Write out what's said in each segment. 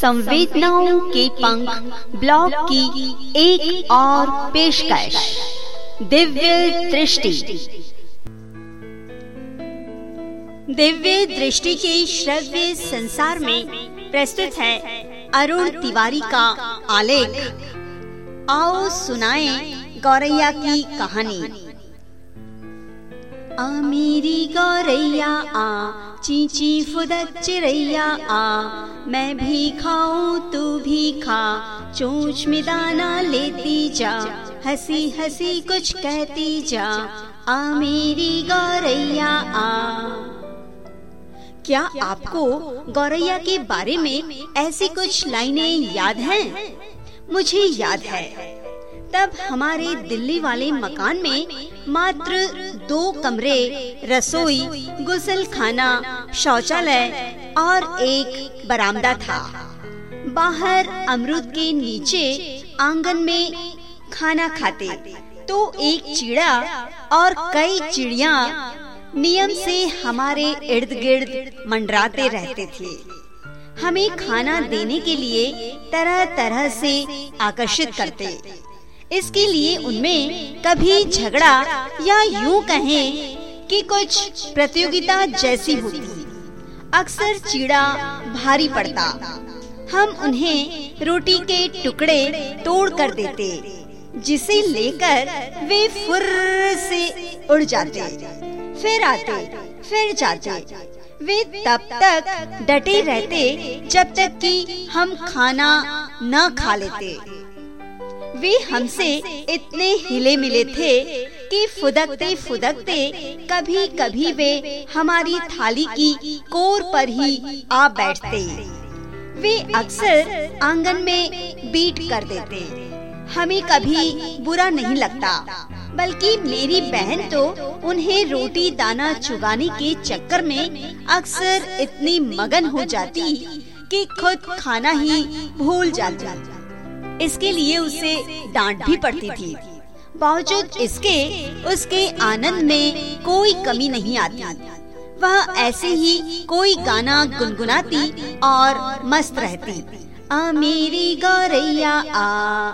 संवेदनाओं के पंख ब्लॉग की एक और पेशकश। दिव्य दृष्टि। दिव्य दृष्टि के श्रव्य संसार में प्रस्तुत है अरुण तिवारी का आलेख। आओ सुनाएँ गौरैया की कहानी। आ मेरी गौरैया आ, चींची फुदक चिड़ैया आ मैं भी खाऊं, तू भी खा। चोच में दाना लेती जा। हँसी हँसी कुछ कहती जा। आ मेरी गौरैया, आ। क्या आपको गौरैया के बारे में ऐसी कुछ लाइनें याद हैं? मुझे याद है। तब हमारे दिल्ली वाले मकान में मात्र दो कमरे, रसोई गुसल खाना शौचालय और एक बरामदा था। बाहर अमरूद के नीचे आँगन में खाना खाते तो एक चिड़ा और कई चिड़िया नियम से हमारे इर्द गिर्द मंडराते रहते थे। हमें खाना देने के लिए तरह तरह से आकर्षित करते। इसके लिए उनमें कभी झगड़ा या यूँ कहें कि कुछ प्रतियोगिता जैसी होती। अक्सर चीड़ा भारी पड़ता। हम उन्हें रोटी के टुकड़े तोड़ कर देते, जिसे लेकर वे फुर से उड़ जाते। फिर आते, फिर जाते। वे तब तक डटे रहते जब तक कि हम खाना न खा लेते। वे हमसे इतने हिले मिले थे कि फुदकते फुदकते कभी कभी वे हमारी थाली की कोर पर ही आ बैठते। वे अक्सर आँगन में बीट कर देते। हमें कभी बुरा नहीं लगता, बल्कि मेरी बहन तो उन्हें रोटी दाना चुगाने के चक्कर में अक्सर इतनी मगन हो जाती कि खुद खाना ही भूल जाती। इसके लिए उसे डांट भी पड़ती थी। बावजूद इसके, उसके आनंद में कोई कमी नहीं आती। वह ऐसे ही कोई गाना गुनगुनाती और मस्त रहती। आ मेरी गौरैया, आ।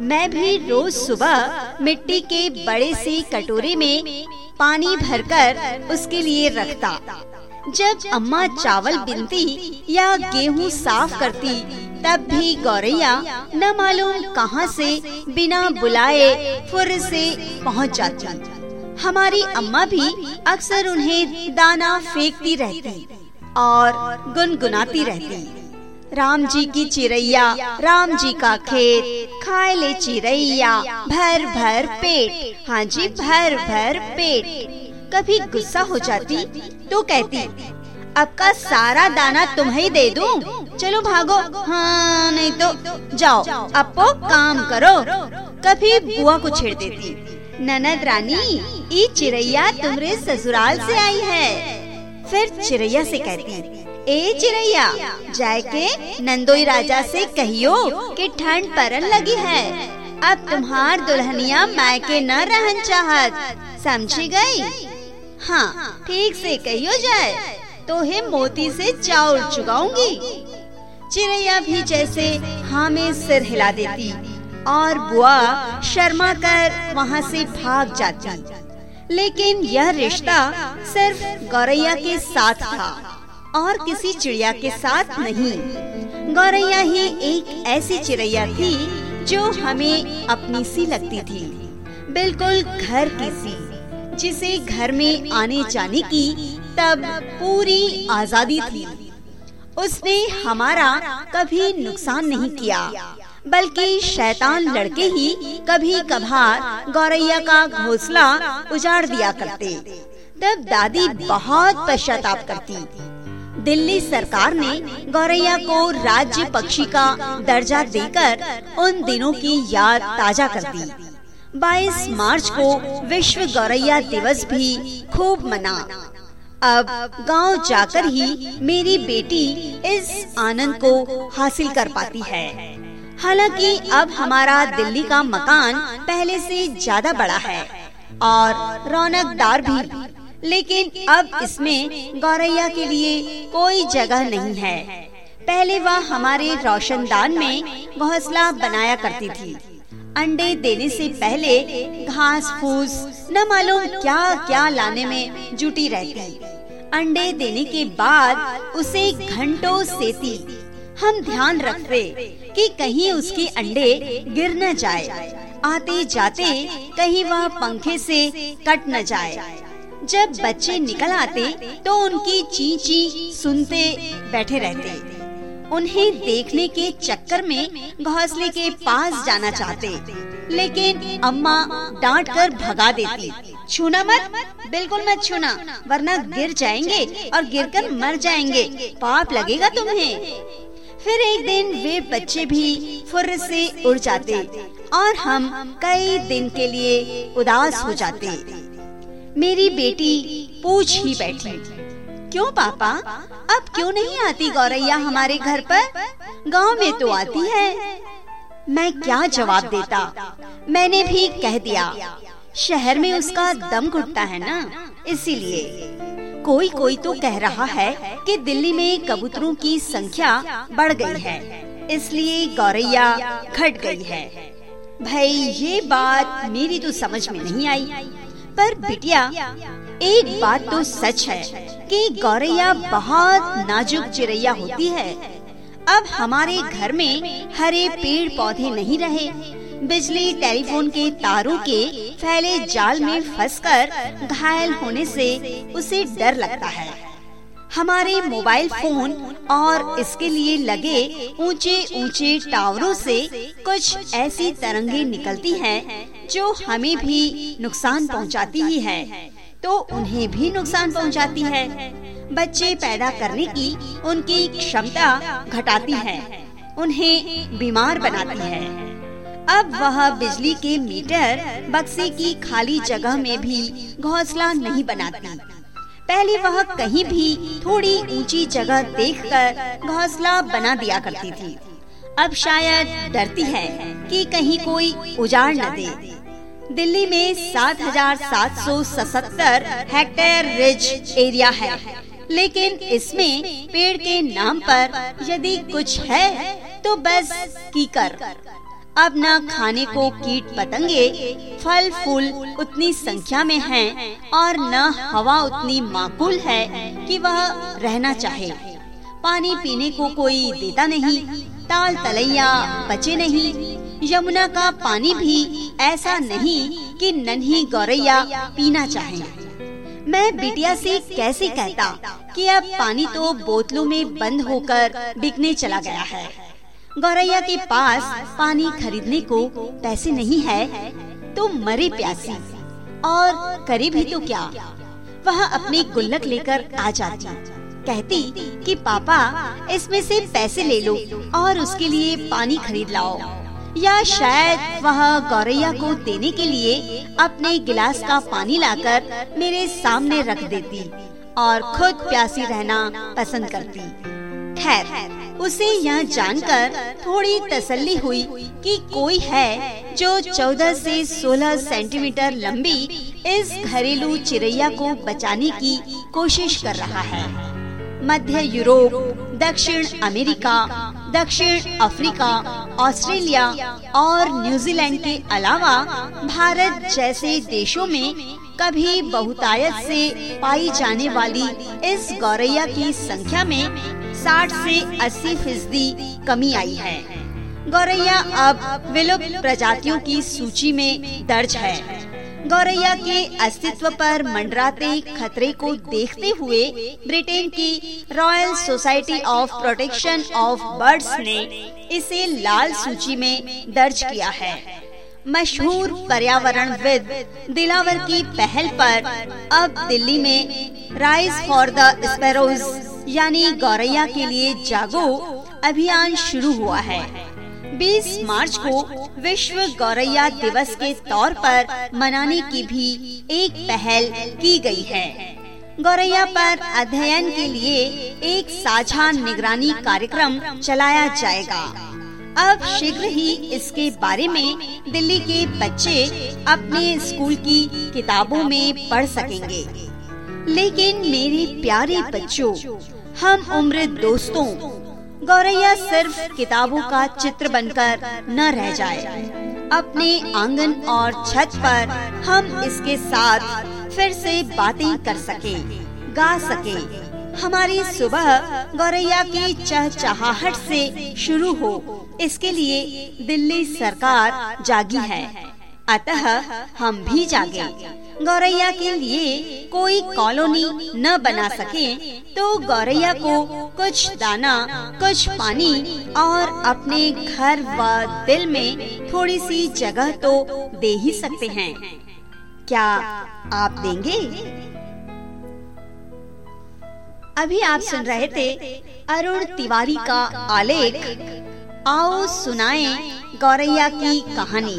मैं भी रोज सुबह मिट्टी के बड़े से कटोरे में पानी भरकर उसके लिए रखता। जब अम्मा चावल बिनती या गेहूँ साफ़ करती, तब भी गौरैया न मालूम कहाँ से बिना बुलाए फुर से पहुँच जाती। हमारी अम्मा भी अक्सर उन्हें दाना फेंकती रहती और गुनगुनाती रहती। राम जी की चिड़ैया राम जी का खेत, खाए ले चिड़ैया भर भर पेट हाँ जी, भर भर पेट। कभी गुस्सा हो जाती तो कहती अब का सारा दाना तुम्हें दे दूँ? चलो भागो। हाँ नहीं तो जाओ अब काम करो। कभी बुआ को छेड़ देती, ननद रानी, ये चिड़ैया तुम्हारे ससुराल से आई है। फिर चिड़ैया से कहती, ए चिड़ैया जाए के नंदोई राजा से कहियो कि ठंड परन लगी है। अब तुम्हार दुल्हनिया मायके न रहन चाहत। समझी गई? हाँ ठीक से कहियो जाए तो हे मोती से चावल चुगाऊँगी। चिड़ैया भी जैसे हाँ में सिर हिला देती, और बुआ शर्मा कर वहाँ से भाग जाती। लेकिन यह रिश्ता सिर्फ़ गौरैया के साथ था, और किसी चिड़िया के साथ नहीं। गौरैया ही एक ऐसी चिड़ैया थी, जो हमें अपनी सी लगती थी, बिल्कुल घर की सी। जिसे घर में आने जाने की तब पूरी आज़ादी थी। उसने हमारा कभी नुकसान नहीं किया, बल्कि शैतान लड़के ही कभी कभार गौरैया का घोंसला उजाड़ दिया करते। तब दादी बहुत पश्चाताप करती। दिल्ली सरकार ने गौरैया को राज्य पक्षी का दर्जा देकर उन दिनों की याद ताज़ा कर दी। 22 मार्च को विश्व गौरैया दिवस भी खूब मना। अब गाँव जाकर ही मेरी बेटी इस आनंद को हासिल कर पाती है। हालाँकि अब हमारा दिल्ली का मकान पहले से ज़्यादा बड़ा है और रौनकदार भी। लेकिन अब इसमें गौरैया के लिए कोई जगह नहीं है। पहले वह हमारे रोशनदान में घोंसला बनाया करती थी। अंडे देने से पहले घास फूस, न मालूम क्या क्या लाने में जुटी रहती। अंडे देने के बाद उसे घंटों सेती। हम ध्यान रखते कि कहीं उसके अंडे गिर न जाए, आते जाते कहीं वह पंखे से कट न जाए। जब बच्चे निकल आते तो उनकी ची ची सुनते बैठे रहते। उन्हें देखने के चक्कर में घोंसले के पास जाना चाहते। लेकिन अम्मा डांट कर भगा देती। छूना मत, बिल्कुल मत छूना, वरना गिर जाएँगे और गिरकर मर जाएँगे। पाप लगेगा तुम्हें। फिर एक दिन वे बच्चे भी फुर्र से उड़ जाते और हम कई दिन के लिए उदास हो जाते। मेरी बेटी पूछ ही बैठी। क्यों पापा? अब क्यों नहीं आती गौरैया हमारे घर पर? गाँव में तो आती है। मैं क्या जवाब देता? मैंने भी कह दिया। शहर में उसका दम घुटता है ना? इसीलिए। कोई कोई तो कह रहा है कि दिल्ली में कबूतरों की संख्या बढ़ गई है। इसलिए गौरैया घट गई है। भाई, ये बात मेरी तो समझ में नहीं आई। पर बिटिया एक बात तो सच है कि गौरैया बहुत नाजुक चिड़ैया होती है। अब हमारे घर में हरे पेड़ पौधे नहीं रहे। बिजली टेलीफोन के तारों के फैले जाल में फंसकर घायल होने से उसे डर लगता है। हमारे मोबाइल फ़ोन और इसके लिए लगे ऊँचे ऊँचे टावरों से कुछ ऐसी तरंगे निकलती हैं जो हमें भी नुकसान पहुंचाती ही है। तो उन्हें भी नुकसान पहुंचाती है। बच्चे पैदा करने की उनकी क्षमता घटाती है। उन्हें बीमार बनाती है। अब वह बिजली के मीटर बक्से की खाली जगह में भी घोंसला नहीं बनाती। पहले वह कहीं भी थोड़ी ऊँची जगह देखकर घोंसला बना दिया करती थी। अब शायद डरती है कि कहीं कोई उजाड़ न दे। दिल्ली में सात हज़ार सात सौ सत्तर हेक्टेयर रिज एरिया है। लेकिन इसमें पेड़ के नाम पर यदि कुछ है तो बस कीकर। अब न खाने को कीट पतंगे, फल फूल उतनी संख्या में हैं और न हवा उतनी माकूल है कि वह रहना चाहे। पानी पीने को कोई देता नहीं, ताल तलैया बचे नहीं। यमुना का पानी भी ऐसा नहीं कि नन्ही गौरैया पीना चाहे। मैं बिटिया से कैसे कहता कि अब पानी तो बोतलों में बंद होकर बिकने चला गया है। गौरैया के पास पानी खरीदने को पैसे नहीं है तो मरे प्यासी। और करे भी तो क्या? वह अपनी गुल्लक लेकर आ जाती। कहती कि, पापा, इसमें से पैसे ले लो और उसके लिए पानी खरीद लाओ। या शायद वह गौरैया को देने के लिए अपने गिलास का पानी लाकर मेरे सामने रख देती और खुद प्यासी रहना पसंद करती। खैर, उसे यह जानकर थोड़ी तसल्ली हुई कि कोई है जो 14 से 16 सेंटीमीटर लंबी इस घरेलू चिड़ैया को बचाने की कोशिश कर रहा है। मध्य यूरोप, दक्षिण अमेरिका दक्षिण अफ्रीका, ऑस्ट्रेलिया और न्यूजीलैंड के अलावा भारत जैसे देशों में कभी बहुतायत से पाई जाने वाली इस गौरैया की संख्या में 60 से 80 फ़ीसदी कमी आई है। गौरैया अब विलुप्त प्रजातियों की सूची में दर्ज है। गौरैया के अस्तित्व पर मंडराते खतरे को देखते हुए ब्रिटेन की Royal Society of Protection of Birds ने इसे लाल सूची में दर्ज किया है। मशहूर पर्यावरणविद दिलावर की पहल पर अब दिल्ली में राइज फॉर द स्पेरोज यानी गौरैया के लिए जागो अभियान शुरू हुआ है। 20 मार्च को विश्व गौरैया दिवस के तौर पर मनाने की भी एक पहल की गई है। गौरैया पर अध्ययन के लिए एक साझा निगरानी कार्यक्रम चलाया जाएगा। अब शीघ्र ही इसके बारे में दिल्ली के बच्चे अपने स्कूल की किताबों में पढ़ सकेंगे। लेकिन मेरे प्यारे बच्चों, हम उम्र दोस्तों गौरैया सिर्फ़ किताबों का चित्र बनकर न रह जाए। अपने आँगन और छत पर हम इसके साथ फिर से बातें कर सके, गा सके। हमारी सुबह गौरैया की चहचहाहट से शुरू हो, इसके लिए दिल्ली सरकार जागी है। अतः हम भी जागे। गौरैया के लिए कोई कॉलोनी न बना सके तो गौरैया को कुछ दाना, कुछ पानी और अपने घर व दिल में थोड़ी सी जगह तो दे ही सकते हैं। क्या आप देंगे? अभी आप सुन रहे थे अरुण तिवारी का आलेख। आओ सुनाएँ गौरैया की कहानी।